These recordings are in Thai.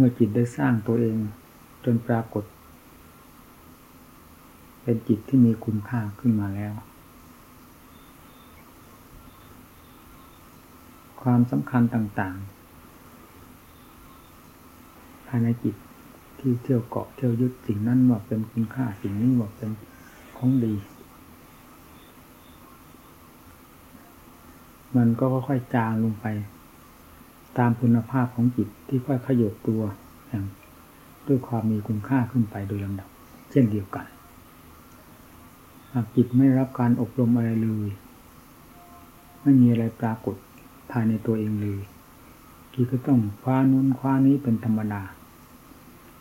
เมื่อจิตได้สร้างตัวเองจนปรากฏ เป็นจิตที่มีคุณค่าขึ้นมาแล้ว ความสำคัญต่างๆ ภายในจิตที่เที่ยวเกาะเที่ยวยึดสิ่งนั้นว่าเป็นคุณค่าสิ่งนี้ว่าเป็นของดี มันก็ค่อยๆจางลงไป ตามคุณภาพของจิตที่ค่อยขยบตัวอย่างด้วยความมีคุณค่าขึ้นไปโดยลำดับ เช่นเดียวกัน หากจิตไม่รับการอบรมอะไรเลย ไม่มีอะไรปรากฏภายในตัวเองเลยที่ก็ต้องคว้านู้นคว้านี้เป็นธรรมดา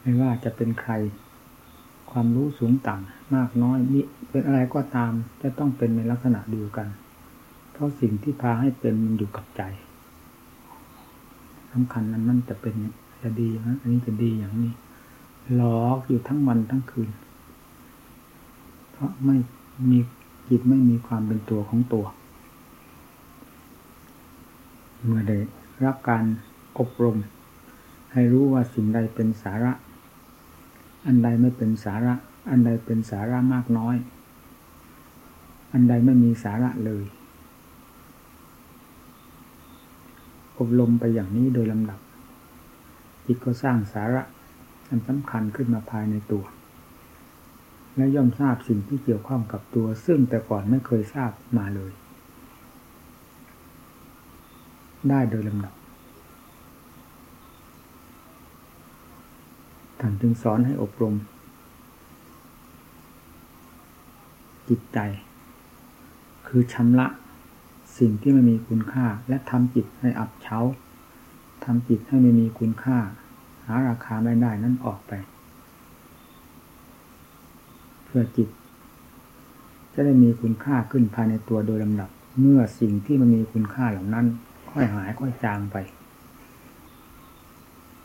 ไม่ว่าจะเป็นใคร ความรู้สูงต่ำมากน้อยนี่เป็นอะไรก็ตามจะต้องเป็นในลักษณะเดียวกัน เพราะสิ่งที่พาให้เป็นมันอยู่กับใจ สำคัญนั้นนั่นจะเป็นจะดีนะอันนี้จะดีอย่างนี้หลอกอยู่ทั้งวันทั้งคืน เพราะไม่มีจิตไม่มีความเป็นตัวของตัว เมื่อได้รับการอบรม ให้รู้ว่าสิ่งใดเป็นสาระ อันใดไม่เป็นสาระ อันใดเป็นสาระมากน้อย อันใดไม่มีสาระเลย อบรมไปอย่างนี้โดยลำดับ จิตก็สร้างสาระอันสำคัญขึ้นมาภายในตัว และย่อมทราบสิ่งที่เกี่ยวข้องกับตัว ซึ่งแต่ก่อนไม่เคยทราบมาเลย ได้โดยลำดับท่านจึงสอนให้อบรม จิตใจ คือชำระ สิ่งที่ไม่มีคุณค่า และทำจิตให้อับเฉาทำจิตให้ไม่มีคุณค่า หาราคาไม่ได้นั่นออกไป เพื่อจิต จะได้มีคุณค่าขึ้นภายในตัวโดยลำดับ เมื่อสิ่งที่มันมีคุณค่าเหล่านั้น ค่อยหายค่อยจางไป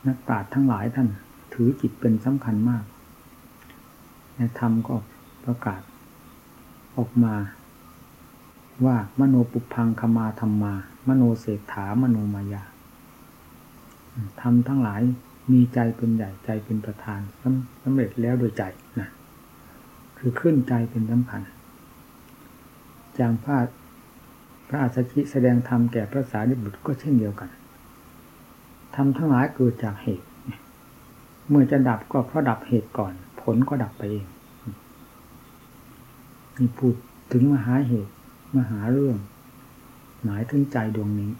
นักปราชญ์ทั้งหลายท่านถือจิตเป็นสำคัญมากในธรรมก็ประกาศออกมา ว่ามโนปุพังคมาธรรมา มโนเศรษฐามโนมายาทำทั้งหลายมีใจเป็นใหญ่ใจเป็นประธานสำเร็จแล้วโดยใจนะคือขึ้นใจเป็นสำคัญจางพาดพระอาชชิแสดงธรรมแก่พระสารีบุตรก็เช่นเดียวกันทำทั้งหลายเกิดจากเหตุ เมื่อจะดับก็เพราะดับเหตุก่อน ผลก็ดับไปเองนี่พูดถึงมหาเหตุ มหาเรื่อง หมายถึงใจดวงนี้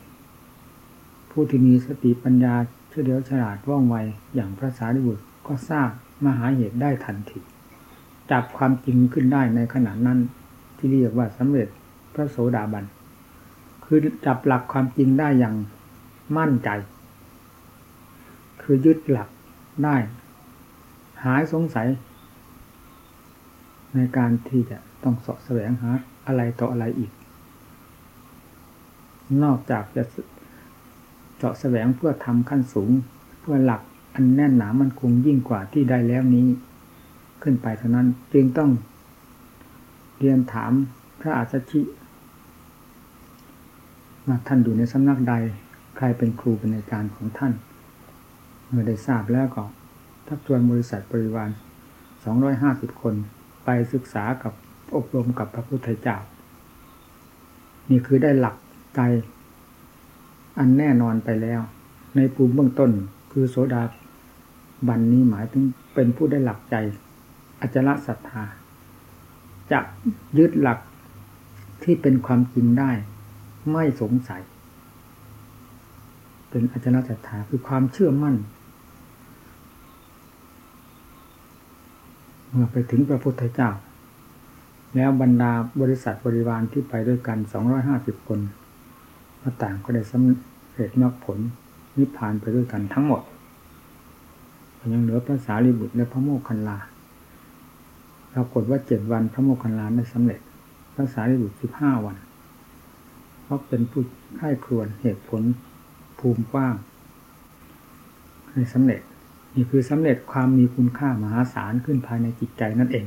ผู้ที่มีสติปัญญาเฉลียวฉลาดว่องไวอย่างพระสารีบุตรก็ทราบมหาเหตุได้ทันทีจับความจริงขึ้นได้ในขณะนั้น ที่เรียกว่าสำเร็จพระโสดาบัน คือจับหลักความจริงได้อย่างมั่นใจ คือยึดหลักได้ หายสงสัย ในการที่จะต้องสาะแสวงหา อะไรต่ออะไรอีก นอกจากจะเจาะแสวงเพื่อทำขั้นสูง เพื่อหลักอันแน่นหนามันคงยิ่งกว่าที่ได้แล้วนี้ ขึ้นไปเท่านั้นจึงต้องเรียนถามพระอาชชิว่าท่านอยู่ในสำนักใด ใครเป็นครูเป็นอาจารย์ของท่าน เมื่อได้ทราบแล้วก็ทักชวนบริษัทบริวารสองร้อยห้าสิบคนไปศึกษากับ อบรมกับพระพุทธเจ้า นี่คือได้หลักใจ อันแน่นอนไปแล้ว ในภูมิเบื้องต้นคือโสดาบันนี้หมายถึงเป็นผู้ได้หลักใจ อจระศรัทธา จะยึดหลักที่เป็นความจริงได้ ไม่สงสัย เป็นอจระศรัทธาคือความเชื่อมั่นเมื่อไปถึงพระพุทธเจ้า แล้วบรรดาบริษัทบริวารที่ไปด้วยกันสองร้อยห้าสิบคนมาต่างก็ได้สำเร็จมรรคผลนิพพานไปด้วยกันทั้งหมด ยังเหลือพระสารีบุตรและพระโมคคัลลาปรากฏว่าเจ็ดวันพระโมคคัลลาได้สำเร็จพระสารีบุตรสิบห้าวัน เพราะเป็นผู้ให้ครวนเหตุผลภูมิกว้างให้สำเร็จ นี่คือสำเร็จความมีคุณค่ามหาศาลขึ้นภายในจิตใจนั่นเอง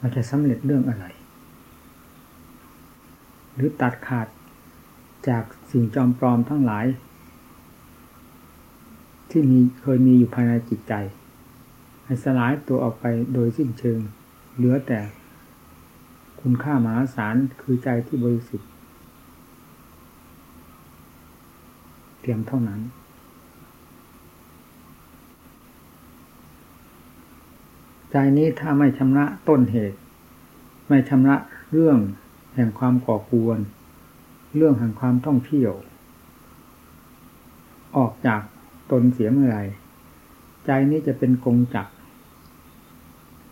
มันจะสำเร็จเรื่องอะไร หรือตัดขาดจากสิ่งจอมปลอมทั้งหลาย ที่มีเคยมีอยู่ภายในจิตใจ ให้สลายตัวออกไปโดยสิ้นเชิง เหลือแต่คุณค่ามหาศาลคือใจที่บริสุทธิ์เพียงเท่านั้น ใจนี้ถ้าไม่ชำระต้นเหตุ ไม่ชำระเรื่องแห่งความก่อกวน เรื่องแห่งความท่องเที่ยว ออกจากตนเสียเมื่อไรใจนี้จะเป็นกงจักร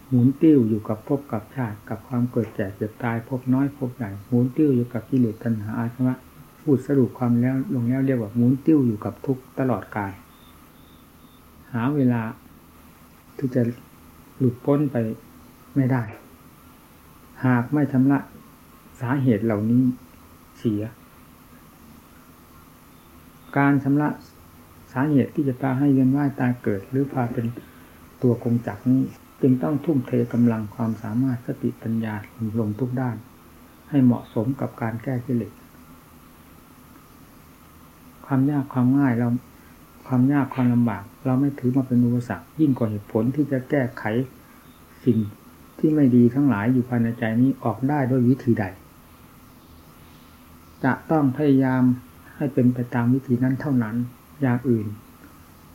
หมุนติ้วอยู่กับภพกับชาติกับความเกิดแก่เจ็บตายพบน้อยพบใหญ่หมุนติ้วอยู่กับกิเลสตัณหาอาสวะพูดสรุปความแล้วลงแล้วเรียกว่าหมุนติ้วอยู่กับทุกตลอดกาย หาเวลาที่จะ หลุดพ้นไปไม่ได้ หากไม่ชำระสาเหตุเหล่านี้เสีย การชำระสาเหตุที่จะพาให้เวียนว่ายตายเกิด หรือพาเป็นตัวคงจักนี้ จึงต้องทุ่มเทกำลังความสามารถสติปัญญาลงทุกด้าน ให้เหมาะสมกับการแก้กิเลสความยากความง่ายเรา ความยากความลำบาก เราไม่ถือมาเป็นอุปสรรคยิ่งกว่าเหตุผลที่จะแก้ไขสิ่งที่ไม่ดีทั้งหลายอยู่ภายในใจนี้ออกได้ด้วยวิธีใด จะต้องพยายามให้เป็นไปตามวิธีนั้นเท่านั้น อย่างอื่น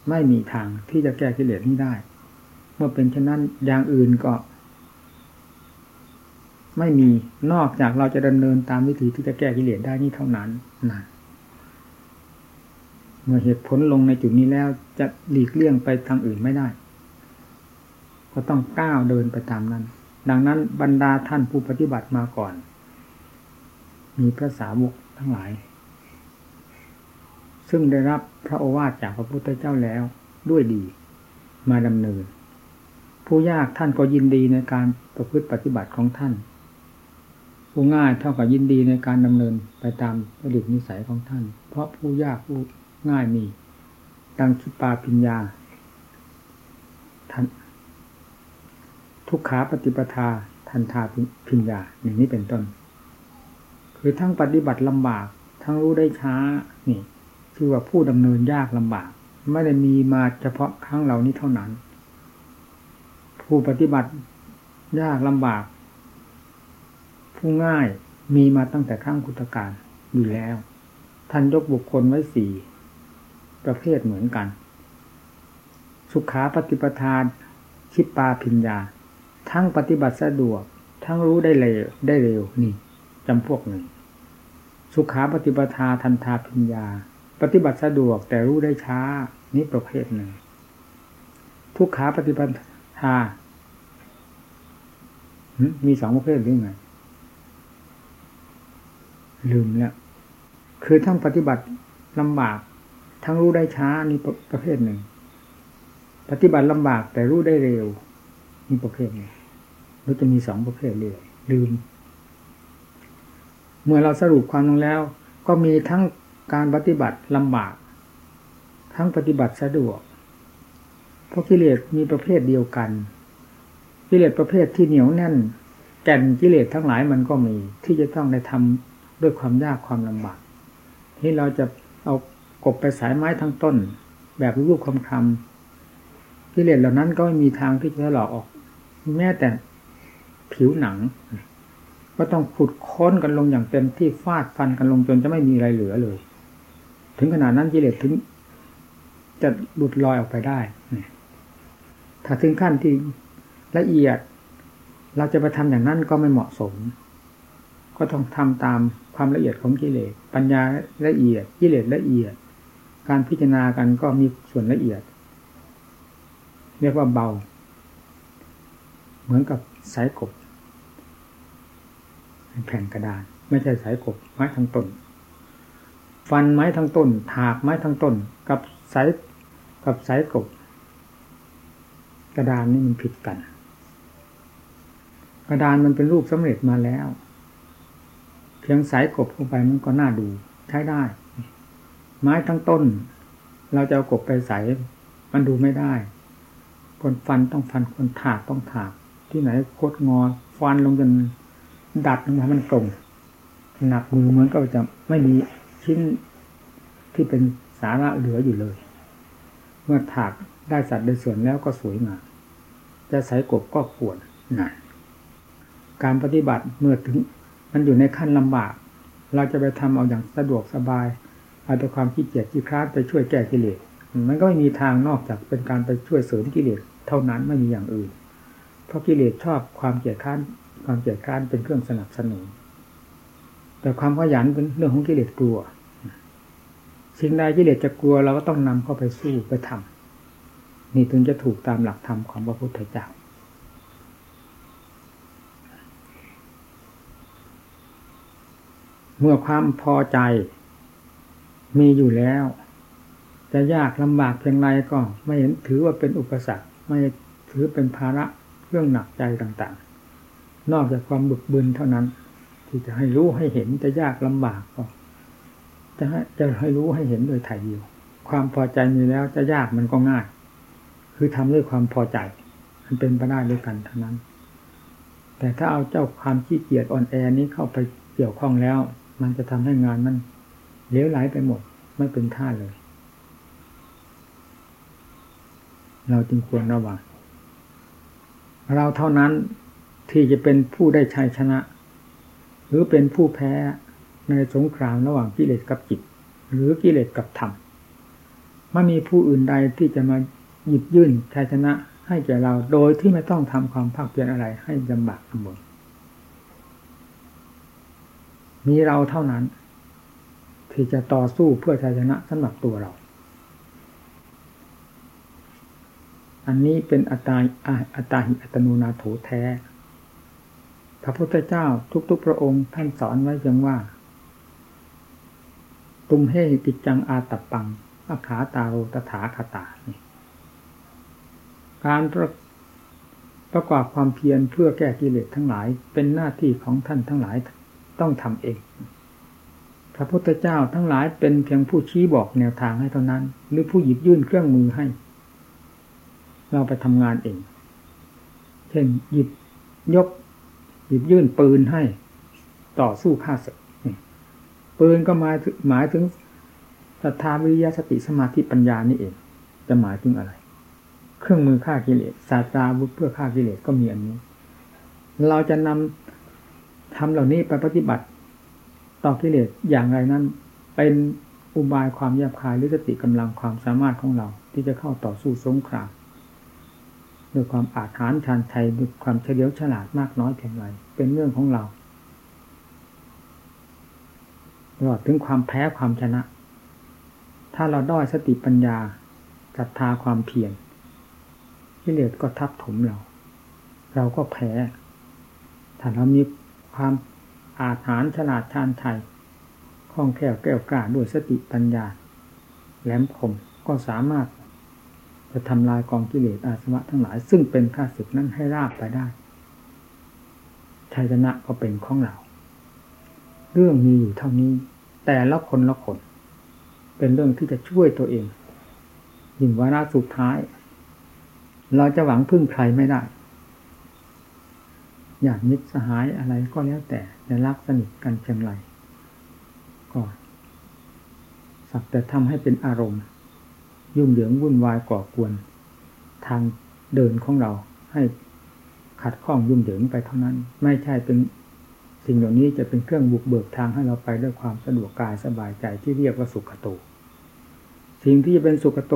ไม่มีทางที่จะแก้กิเลสนี้ได้ เมื่อเป็นเช่นนั้นอย่างอื่นก็ ไม่มีนอกจากเราจะดำเนินตามวิธีที่จะแก้กิเลสได้นี่เท่านั้นนะ เมื่อเหตุผลลงในจุดนี้แล้วจะหลีกเลี่ยงไปทางอื่นไม่ได้ ก็ต้องก้าวเดินไปตามนั้น ดังนั้นบรรดาท่านผู้ปฏิบัติมาก่อน มีพระสาวกทั้งหลาย ซึ่งได้รับพระโอวาทจากพระพุทธเจ้าแล้วด้วยดีมาดำเนิน ผู้ยากท่านก็ยินดีในการประพฤติปฏิบัติของท่าน ผู้ง่ายเท่ากับยินดีในการดำเนินไปตามผลิตนิสัยของท่าน เพราะผู้ยากผู้ ง่ายมี ดังคิปาปิญญาท่านทุกขาปฏิปทาทันทาพิญญาอย่างนี้เป็นต้น คือทั้งปฏิบัติลำบาก ทั้งรู้ได้ช้านี่คือว่าผู้ดำเนินยากลำบาก ไม่ได้มีมาเฉพาะครั้งเหล่านี้เท่านั้น ผู้ปฏิบัติยากลำบาก ผู้ง่ายมีมาตั้งแต่ข้งคุตการอยู่แล้ว ท่านยกบุคคลไว้สี่ ประเภทเหมือนกัน สุขาปฏิปทานชิปปาพิญญา ทั้งปฏิบัติสะดวก ทั้งรู้ได้เร็วได้เร็วนี่จำพวกหนึ่ง สุขาปฏิปทาทันทาพิญญา ปฏิบัติสะดวกแต่รู้ได้ช้านี่ประเภทหนึ่ง ทุกขาปฏิปทา มีสองประเภทหรือไงลืมแล้วคือทั้งปฏิบัติลำบาก ทั้งรู้ได้ช้านี่ประเภทหนึ่ง ปฏิบัติลำบากแต่รู้ได้เร็วนี่ประเภทหนึ่งหรือจะมีสองประเภทเลยลืม เมื่อเราสรุปความลงแล้ว ก็มีทั้งการปฏิบัติลำบาก ทั้งปฏิบัติสะดวก เพราะกิเลสมีประเภทเดียวกัน กิเลสประเภทที่เหนียวแน่น แก่นกิเลสทั้งหลายมันก็มีที่จะต้องได้ทำด้วยความยากความลำบากที่เราจะ กบไปสายไม้ทั้งต้น แบบรูปคำคำกิเลสเหล่านั้นก็ไม่มีทางที่จะหลอกออก แม้แต่ผิวหนัง ก็ต้องขุดค้นกันลงอย่างเต็มที่ฟาดฟันกันลงจนจะไม่มีอะไรเหลือเลย ถึงขนาดนั้นกิเลสถึง จะหลุดลอยออกไปได้ถ้าถึงขั้นที่ละเอียด เราจะไปทำอย่างนั้นก็ไม่เหมาะสม ก็ต้องทำตามความละเอียดของกิเลสปัญญาละเอียดกิเลสละเอียด การพิจารณากันก็มีส่วนละเอียด เรียกว่าเบา เหมือนกับสายกบแผ่นกระดาน ไม่ใช่สายกบไม้ทั้งต้น ฟันไม้ทั้งต้น ถากไม้ทั้งต้น กับสายกับสายกบ กระดานนี่มันผิดกัน กระดานมันเป็นรูปสำเร็จมาแล้ว เพียงสายกบเข้าไปมันก็น่าดูใช้ได้ ไม้ทั้งต้น เราจะเอากบไปใส่มันดูไม่ได้ คนฟันต้องฟันคนถากต้องถาก ที่ไหนโคตรงอ ฟันลงจนดัดลงมามันตรงหนักมือเหมือนก็จะไม่มีชิ้นที่เป็นสาระเหลืออยู่เลย เมื่อถากได้สัตว์ได้ส่วนแล้วก็สวยงามจะใส่กบก็ควรนั่นการปฏิบัติเมื่อถึง มันอยู่ในขั้นลำบาก เราจะไปทำเอาอย่างสะดวกสบาย เอาแต่ความขี้เกียจขี้คร้านไปช่วยแก้กิเลสมันก็ไม่มีทางนอกจากเป็นการไปช่วยเสริมกิเลสเท่านั้นไม่มีอย่างอื่น เพราะกิเลสชอบความเกียจคร้านความเกียจคร้านเป็นเครื่องสนับสนุนแต่ความขยันเป็นเรื่องของกิเลสกลัว สิ่งใดกิเลสจะกลัวเราก็ต้องนำเข้าไปสู้ไปทำนี่ถึงจะถูกตามหลักธรรมของพระพุทธเจ้าเมื่อความพอใจ มีอยู่แล้ว จะยากลำบากเพียงไรก็ไม่เห็นถือว่าเป็นอุปสรรค ไม่ถือเป็นภาระเรื่องหนักใจต่างๆ นอกจากความบึกบึนเท่านั้น ที่จะให้รู้ให้เห็นจะยากลำบากก็จะจะให้รู้ให้เห็นโดยถ่ายเดียว ความพอใจมีแล้วจะยากมันก็ง่าย คือทำด้วยความพอใจ มันเป็นไปได้ด้วยกันเท่านั้น แต่ถ้าเอาเจ้าความขี้เกียจอ่อนแอนี้เข้าไปเกี่ยวข้องแล้ว มันจะทำให้งานมัน เลี้ยวไหลไปหมด ไม่เป็นท่าเลย เราจึงควรระวังเราเท่านั้นที่จะเป็นผู้ได้ชัยชนะ หรือเป็นผู้แพ้ในสงครามระหว่างกิเลสกับจิต หรือกิเลสกับธรรมไม่มีผู้อื่นใดที่จะมาหยิบยื่นชัยชนะให้แก่เราโดยที่ไม่ต้องทำความภาคเพียรอะไรให้ลำบากลำบนมีเราเท่านั้น ที่จะต่อสู้เพื่อชัยชนะสำหรับตัวเรา อันนี้เป็นอัตตาอัตตาหิอัตโนนาโถแท้ พระพุทธเจ้าทุกๆพระองค์ท่านสอนไว้เพียงว่า ตุมเฮกิจจังอาตับปังอาขาตาโรตถาคตานิการประประกอบความเพียรเพื่อแก้กิเลสทั้งหลายเป็นหน้าที่ของท่านทั้งหลายต้องทำเอง พระพุทธเจ้าทั้งหลายเป็นเพียงผู้ชี้บอกแนวทางให้เท่านั้น หรือผู้หยิบยื่นเครื่องมือให้ เราไปทำงานเอง เช่นหยิบยก หยิบยื่นปืนให้ ต่อสู้ฆ่าศึกปืนก็หมายหมายถึงศรัทธาวิริยะสติสมาธิปัญญานี่เอง จะหมายถึงอะไร เครื่องมือฆ่ากิเลสศาสตราวุธเพื่อฆ่ากิเลสก็มีอันนี้ เราจะนำทำเหล่านี้ไปปฏิบัติ ต่อกิเลสอย่างไรนั้น เป็นอุบายความแยบคายหรือสติกำลังความสามารถของเรา ที่จะเข้าต่อสู้สงครามด้วยความอาถรรพ์ชานชัยด้วยความเฉลียวฉลาดมากน้อยเพียงไรเป็นเรื่องของเราตลอดถึงความแพ้ความชนะ ถ้าเราด้อยสติปัญญาศรัทธาความเพียรกิเลสก็ทับถมเรา เราก็แพ้ถ้าเรามีความ อาถรรพ์ฉลาดชาญชัยคล่องแคล่วแก้วกล้าด้วยสติปัญญา แหลมคมก็สามารถจะทำลายกองกิเลสอาสวะทั้งหลาย ซึ่งเป็นข้าศึกนั้นให้ราบไปได้ชัยชนะก็เป็นของเรา เรื่องมีอยู่เท่านี้ แต่ละคนละคน เป็นเรื่องที่จะช่วยตัวเองยิ่งวาระสุดท้าย เราจะหวังพึ่งใครไม่ได้ อยากมิตรสหายอะไรก็แล้วแต่จะรักสนิทกันเพียงไรก็สักแต่ทำให้เป็นอารมณ์ ยุ่งเหยิงวุ่นวายก่อกวน ทางเดินของเราให้ขัดข้องยุ่งเหยิงไปเท่านั้น ไม่ใช่เป็นสิ่งเหล่านี้จะเป็นเครื่องบุกเบิกทางให้เราไปด้วยความสะดวกกายสบายใจที่เรียกว่าสุขโต สิ่งที่จะเป็นสุขโต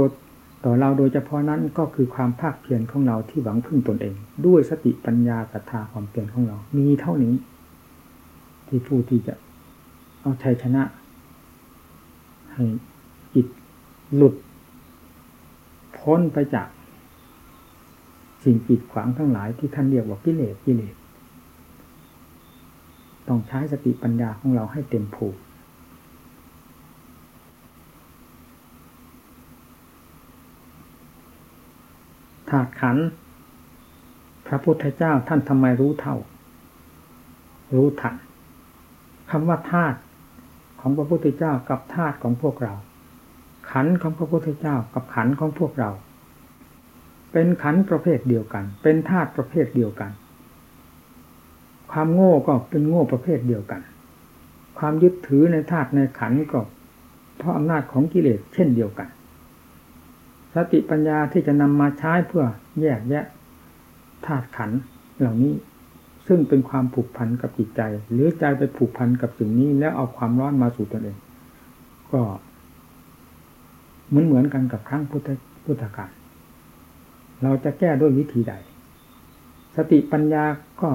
ต่อเราโดยเฉพาะนั้นก็คือความภาคเพียรของเราที่หวังพึ่งตนเอง ด้วยสติปัญญาศรัทธาความเพียรของเรา มีเท่านี้ ที่ผู้ที่จะเอาชัยชนะ ให้จิตหลุด พ้นไปจากสิ่งปิดขวางทั้งหลายที่ท่านเรียกว่ากิเลสกิเลสต้องใช้สติปัญญาของเราให้เต็มผูก ถาดขัน พระพุทธเจ้าท่านทำไมรู้เท่า รู้ทันคำว่าธาตุของพระพุทธเจ้ากับธาตุของพวกเรา ขันของพระพุทธเจ้ากับขันของพวกเรา เป็นขันประเภทเดียวกัน เป็นธาตุประเภทเดียวกัน ความโง่ก็เป็นโง่ประเภทเดียวกัน ความยึดถือในธาตุในขันก็เพราะอำนาจของกิเลสเช่นเดียวกัน สติปัญญาที่จะนำมาใช้เพื่อแยกแยะธาตุขันธ์เหล่านี้ ซึ่งเป็นความผูกพันกับจิตใจ หรือใจไปผูกพันกับสิ่งนี้ แล้วเอาความร้อนมาสู่ตนเอง ก็เหมือนเหมือนกันกับครั้งพุทธพุทธกาลเราจะแก้ด้วยวิธีใด สติปัญญาก็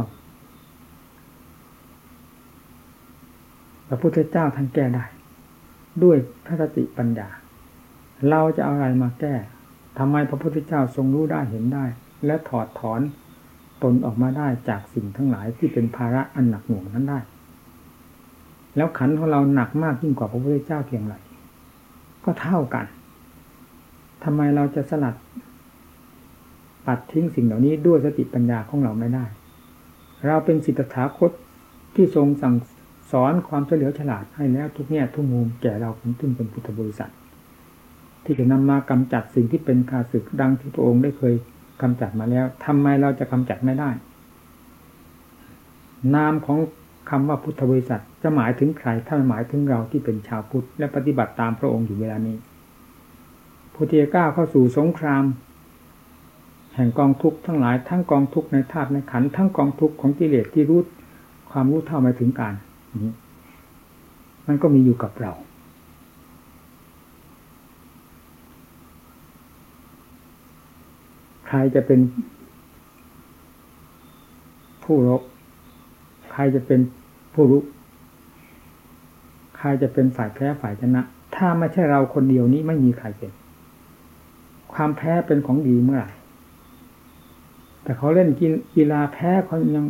พระพุทธเจ้าท่านแก้ได้ ด้วยพระสติปัญญา เราจะเอาอะไรมาแก้ทำไมพระพุทธเจ้าทรงรู้ได้เห็นได้ และถอดถอนตนออกมาได้จากสิ่งทั้งหลายที่เป็นภาระอันหนักหน่วงนั้นได้ แล้วขันของเราหนักมากยิ่งกว่าพระพุทธเจ้าเพียงไรก็เท่ากันทำไมเราจะสลัด ปัดทิ้งสิ่งเหล่านี้ด้วยสติปัญญาของเราไม่ได้ เราเป็นสิทธาคตที่ทรงสั่งสอนความเฉลียวฉลาดให้แล้วทุกแง่ทุกมุมแก่เราคนทึ่งเป็นพุทธบริษัท ที่จะนำมากำจัดสิ่งที่เป็นคาศึกดังที่พระองค์ได้เคยกำจัดมาแล้วทำไมเราจะกำจัดไม่ได้ นามของคำว่าพุทธบริษัทจะหมายถึงใคร ถ้าหมายถึงเราที่เป็นชาวพุทธและปฏิบัติตามพระองค์อยู่เวลานี้ผู้ที่ก้าวเข้าสู่สงคราม แห่งกองทุกข์ทั้งหลายทั้งกองทุกข์ในธาตุในขันทั้งกองทุกข์ของกิเลสที่รู้ความรู้เท่าไมาถึงการนี้มันก็มีอยู่กับเรา ใค รจะเป็น ผู้รบ ใครจะเป็นผู้รู้ ใครจะเป็นฝ่ายแพ้ฝ่ายชนะ ถ้าไม่ใช่เราคนเดียวนี้ไม่มีใครเป็น ความแพ้เป็นของดีเมื่อไหร่ แต่เขาเล่นกีฬาแพ้เขายัง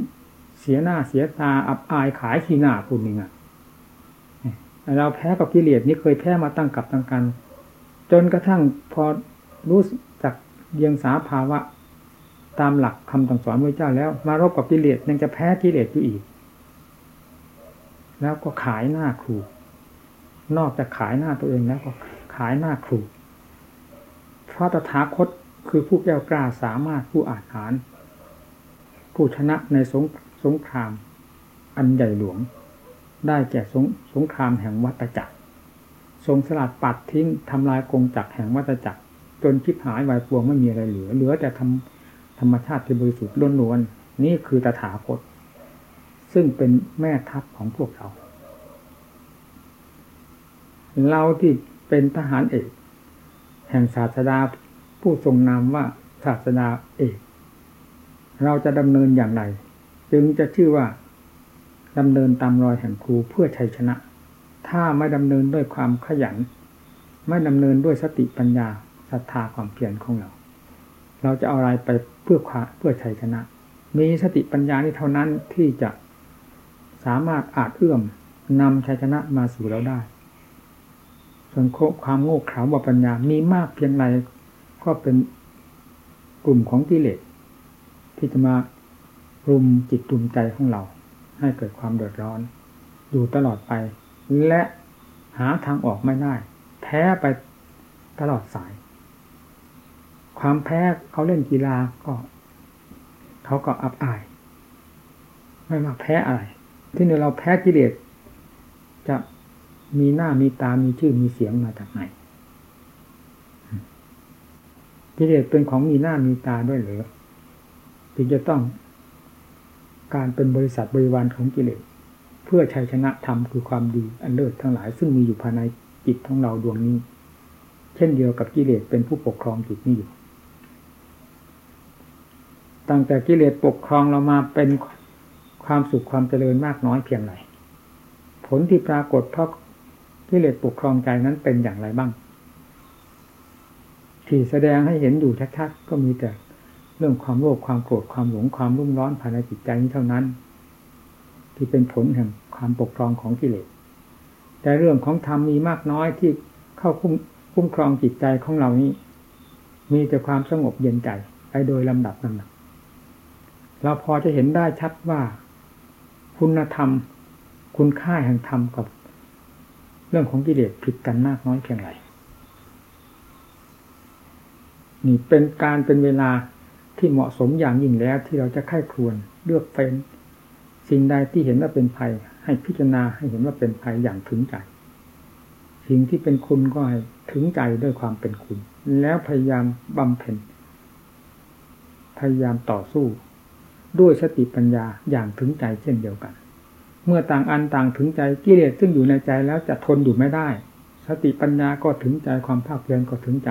เสียหน้าเสียตาอับอายขายขี้หน้าคุณนึงอะเราแพ้กับกิเลสนี่เคยแพ้มาตั้งกับตั้งกัน จนกระทั่งพอรู้ เดียงสาภาวะ ตามหลักคำสั่งสอนพระเจ้าแล้ว มารบกับกิเลสยังจะแพ้กิเลสอยู่อีก แล้วก็ขายหน้าครู นอกจากขายหน้าตัวเองแล้วก็ขายหน้าครู เพราะตถาคตคือผู้แก้วกล้าสามารถผู้อาจหาร ผู้ชนะในสงสงคราม อันใหญ่หลวง ได้แก่สงสงครามแห่งวัตจักรทรงสลัดปัดทิ้งทำลายกงจักรแห่งวัตจักร จนคิดหายวายปวงไม่มีอะไรเหลือ เหลือแต่ทำธรรมชาติที่บริสุทธิ์ล้วนๆนี่คือตถาคต ซึ่งเป็นแม่ทัพของพวกเรา เราที่เป็นทหารเอก แห่งศาสดาผู้ทรงนามว่าศาสดาเอก เราจะดำเนินอย่างไร จึงจะชื่อว่าดำเนินตามรอยแห่งครูเพื่อชัยชนะ ถ้าไม่ดำเนินด้วยความขยัน ไม่ดำเนินด้วยสติปัญญา ศรัทธาความเพียรของเรา เราจะเอาอะไรไปเพื่อควาเพื่อชัยชนะ มีสติปัญญานี่เท่านั้นที่จะสามารถอาจเอื้อมนำชัยชนะมาสู่เราได้ ส่วนความโง่เขลาบปัญญามีมากเพียงไรก็เป็นกลุ่มของกิเลสที่จะมารุมจิตรุมใจของเรา ให้เกิดความเดือดร้อน อยู่ตลอดไป และหาทางออกไม่ได้ แพ้ไปตลอดสาย ความแพ้เขาเล่นกีฬาก็เขาก็อับอาย ไม่มาแพ้อะไร ที่นี่เราแพ้กิเลสจะมีหน้ามีตา มีชื่อมีเสียงมาจากไหนกิเลสเป็นของมีหน้ามีตาด้วยหรือจึงจะต้องการเป็นบริษัทบริวารของกิเลสเพื่อชัยชนะธรรมคือความดีอันเลิศทั้งหลาย ซึ่งมีอยู่ภายในจิตของเราดวงนี้ เช่นเดียวกับกิเลสเป็นผู้ปกครองจิตนี้อยู่ ตั้งแต่กิเลสปกครองเรามาเป็นความสุขความเจริญมากน้อยเพียงไรผลที่ปรากฏเพราะกิเลสปกครองใจนั้นเป็นอย่างไรบ้าง ที่แสดงให้เห็นอยู่ชัดๆก็มีแต่เรื่องความโลภความโกรธความหลงความรุ่มร้อนภายในจิตใจนี้เท่านั้น ที่เป็นผลแห่งความปกครองของกิเลสแต่เรื่องของธรรมมีมากน้อยที่เข้าคุ้มคุ้มครองจิตใจของเรานี้ มีแต่ความสงบเย็นใจไปโดยลำดับลำดับ เราพอจะเห็นได้ชัดว่าคุณธรรม คุณค่าแห่งธรรมกับ เรื่องของกิเลสผิดกันมากน้อยเพียงไรนี่เป็นการเป็นเวลาที่เหมาะสมอย่างยิ่งแล้วที่เราจะไข้ควรเลือกเฟ้นสิ่งใดที่เห็นว่าเป็นภัย ให้พิจารณาให้เห็นว่าเป็นภัยอย่างถึงใจสิ่งสิ่งที่เป็นคุณก็ให้ถึงใจด้วยความเป็นคุณ แล้วพยายามบำเพ็ญพยายามต่อสู้ ด้วยสติปัญญาอย่างถึงใจเช่นเดียวกัน เมื่อต่างอันต่างถึงใจกิเลสซึ่งอยู่ในใจแล้วจะทนอยู่ไม่ได้ สติปัญญาก็ถึงใจความภาคเพียรก็ถึงใจ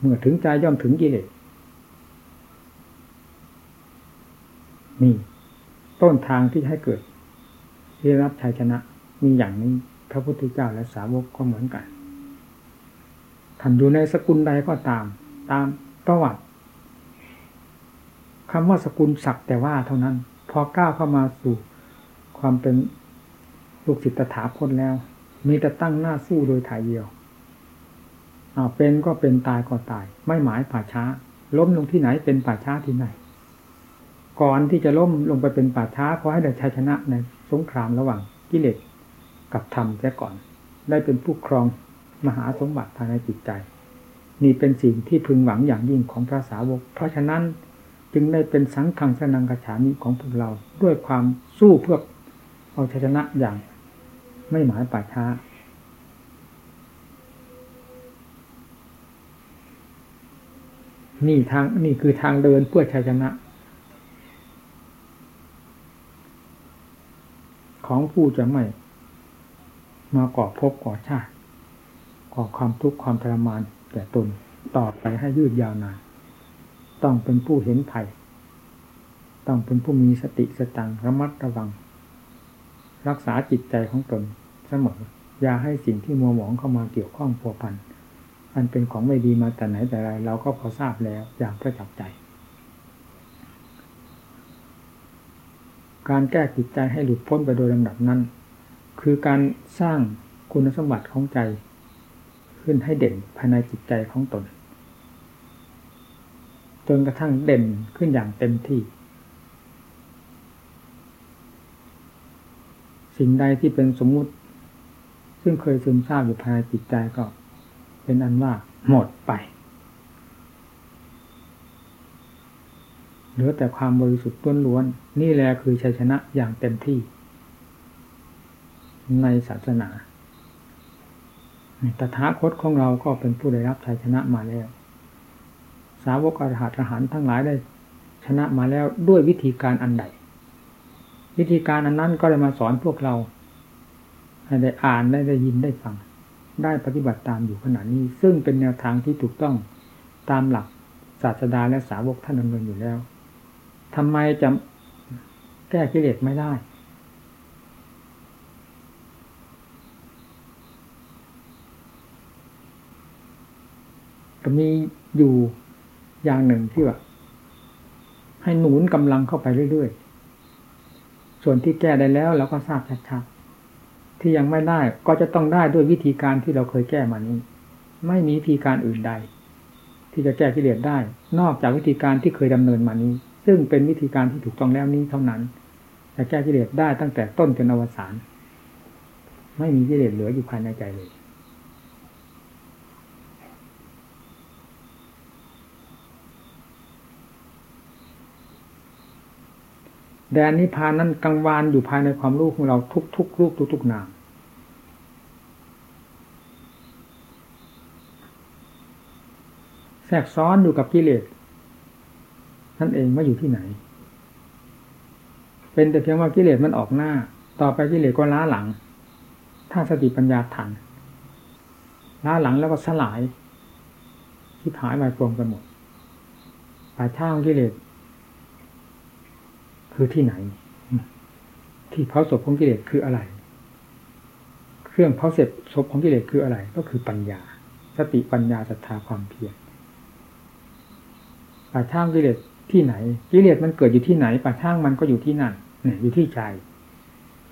เมื่อถึงใจย่อมถึงกิเลสนี่ต้นทางที่ให้เกิดที่รับชัยชนะมีอย่างนี้พระพุทธเจ้าและสาวกก็เหมือนกันท่านอยู่ในสกุลใดก็ตาม ตามประวัติ คำว่าสกุลศักแต่ว่าเท่านั้น พอก้าวเข้ามาสู่ความเป็นลูกศิษย์ตถาคตแล้ว มีแต่ตั้งหน้าสู้โดยถ่ายเดียวอาเป็นก็เป็นตายก็ตาย ไม่หมายป่าช้า ล้มลงที่ไหนเป็นป่าช้าที่ไหน ก่อนที่จะล้มลงไปเป็นป่าช้าขอให้ได้ชัยชนะในสงครามระหว่างกิเลสกับธรรมแค่ก่อน ได้เป็นผู้ครองมหาสมบัติภายในจิตใจ นี่เป็นสิ่งที่พึงหวังอย่างยิ่งของพระสาวก เพราะฉะนั้น จึงได้เป็นสังขังสนังกระฉามิของพวกเราด้วยความสู้เพื่อเอาชัยชนะอย่างไม่หมายป่าช้า นี่ทางนี่คือทางเดินเพื่อชัยชนะ ของผู้จะไม่ มาก่อภพก่อชาติก่อความทุกข์ความทรมานแก่ตนต่อไปให้ยืดยาวนาน ต้องเป็นผู้เห็นภัย ต้องเป็นผู้มีสติสตังระมัดระวัง รักษาจิตใจของตนเสมออย่าให้สิ่งที่มัวหมองเข้ามาเกี่ยวข้องพัวพันอันเป็นของไม่ดีมาแต่ไหนแต่ไรเราก็พอทราบแล้วอย่างประจับใจ การแก้จิตใจให้หลุดพ้นไปโดยลำดับนั้น คือการสร้างคุณสมบัติของใจ ขึ้นให้เด่นภายในจิตใจของตน จนกระทั่งเด่นขึ้นอย่างเต็มที่ สิ่งใดที่เป็นสมมุติ ซึ่งเคยซึมซาบอยู่ภายในจิตใจก็ เป็นอันว่าหมดไป เหลือแต่ความบริสุทธิ์ล้วนๆนี่แหละคือชัยชนะอย่างเต็มที่ ในศาสนาตถาคตของเราก็เป็นผู้ได้รับชัยชนะมาแล้ว สาวกอรหัตอรหันทั้งหลายได้ ชนะมาแล้วด้วยวิธีการอันใด วิธีการอันนั้นก็ได้มาสอนพวกเราให้ได้อ่านได้ได้ยินได้ฟัง ได้ปฏิบัติตามอยู่ขณะนี้ ซึ่งเป็นแนวทางที่ถูกต้องตามหลักศาสดาและสาวกท่านดำเนินอยู่แล้วทำไมจะแก้กิเลสไม่ได้ ก็มีอยู่ อย่างหนึ่งที่ว่าให้หนุนกำลังเข้าไปเรื่อยๆ ส่วนที่แก้ได้แล้วเราก็ทราบชัดๆ ที่ยังไม่ได้ก็จะต้องได้ด้วยวิธีการที่เราเคยแก้มานี้ ไม่มีวิธีการอื่นใด ที่จะแก้กิเลสได้ นอกจากวิธีการที่เคยดำเนินมานี้ ซึ่งเป็นวิธีการที่ถูกต้องแล้วนี้เท่านั้นจะแก้กิเลสได้ตั้งแต่ต้นจนอวสานไม่มีกิเลสเหลืออยู่ภายในใจเลย แดนนิพพานนั้นกังวานอยู่ภายในความรู้ของเราทุกๆรูปทุกๆนามแทรกซ้อนอยู่กับกิเลสนั่นเองไม่อยู่ที่ไหน เป็นแต่เพียงว่ากิเลสมันออกหน้า ต่อไปกิเลสก็ล้าหลัง ถ้าสติปัญญาทันล้าหลังแล้วก็สลายที่หายไปรวมกันหมดป่าช่างกิเลส คือที่ไหน ที่เผาศพของกิเลสคืออะไร เครื่องเผาเสร็จศพของกิเลสคืออะไร ก็คือปัญญา สติปัญญาศรัทธาความเพียรป่าช่างกิเลสที่ไหนกิเลสมันเกิดอยู่ที่ไหนป่าช่างมันก็อยู่ที่นั่นเนี่ยอยู่ที่ใจ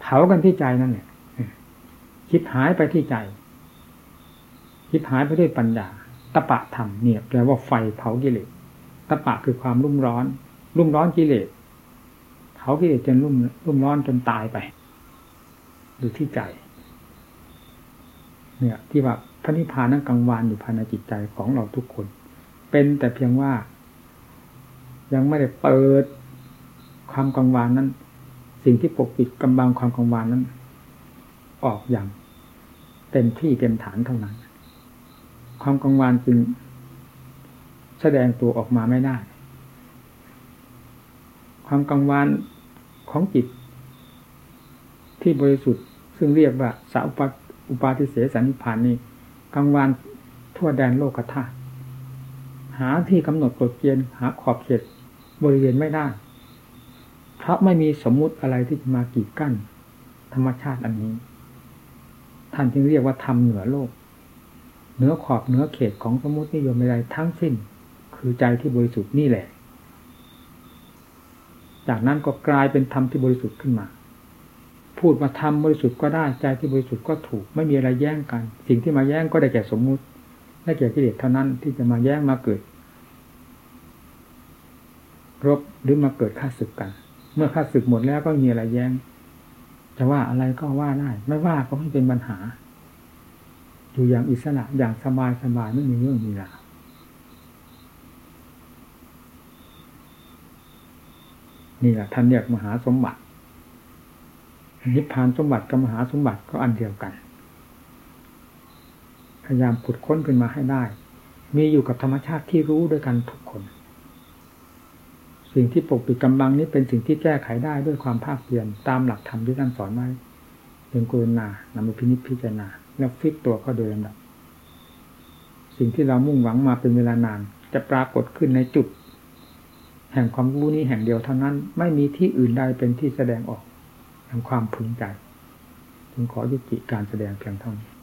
เผากันที่ใจนั่นเนี่ยคิดหายไปที่ใจ คิดหายไปด้วยปัญญาตะปะธรรมเนี่ยแปลว่าไฟเผากิเลสตะปะคือความรุ่มร้อน รุ่มร้อนกิเลส ผากิเลสจนรุ่มรุ่มร้อนจนตายไป อยู่ที่ใจ เนี่ย ที่ว่าพระนิพพานนั้นกังวานอยู่ภายในจิตใจของเราทุกคน เป็นแต่เพียงว่า ยังไม่ได้เปิดความกังวานนั้น สิ่งที่ปกปิดกำบังความกังวานนั้น ออกอย่าง เต็มที่เต็มฐานเท่านั้น ความกังวานจึงแสดงตัวออกมาไม่ได้ความกังวาน ของจิต ที่บริสุทธิ์ ซึ่งเรียกว่าสาอุปอุปาทิเสสนิพานนี้กังวานทั่วแดนโลกธาตุหาที่กำหนดกฎเกณฑ์หาขอบเขตบริเวณไม่ได้ เพราะไม่มีสมมุติอะไรที่จะมากีดกั้น ธรรมชาติอันนี้ ท่านจึงเรียกว่าธรรมเหนือโลก เหนือขอบเหนือเขตของสมมตินิยมใดทั้งสิ้น คือใจที่บริสุทธิ์นี่แหละ จากนั้นก็กลายเป็นธรรมที่บริสุทธิ์ขึ้นมา พูดมาธรรมบริสุทธิ์ก็ได้ใจที่บริสุทธิ์ก็ถูก ไม่มีอะไรแย่งกัน สิ่งที่มาแย่งก็ได้แก่สมมุติได้แก่กิเลสเท่านั้นที่จะมาแย่งมาเกิด รบหรือมาเกิดค่าศึกกัน เมื่อค่าศึกหมดแล้วก็มีอะไรแย้งจะว่าอะไรก็ว่าได้ ไม่ว่าก็ไม่เป็นปัญหา อยู่อย่างอิสระอย่างสบายสบายไม่มีเรื่องมีราว นี่แหละท่านเรียกมหาสมบัติ นิพพานสมบัติกับมหาสมบัติก็อันเดียวกัน พยายามขุดค้นขึ้นมาให้ได้ มีอยู่กับธรรมชาติที่รู้ด้วยกันทุกคน สิ่งที่ปกปิดกำบังนี้เป็นสิ่งที่แก้ไขได้ด้วยความภาคเพียรตามหลักธรรมที่ท่านสอนไว้เป็นกรุณานำไปพินิจพิจารณา แล้วฟิตตัวเข้าโดยลำดับสิ่งที่เรามุ่งหวังมาเป็นเวลานาน จะปรากฏขึ้นในจุด แห่งความรู้นี้แห่งเดียวเท่านั้น ไม่มีที่อื่นใดเป็นที่แสดงออก แห่งความพึงใจจึงขอยุติการแสดงเพียงเท่านี้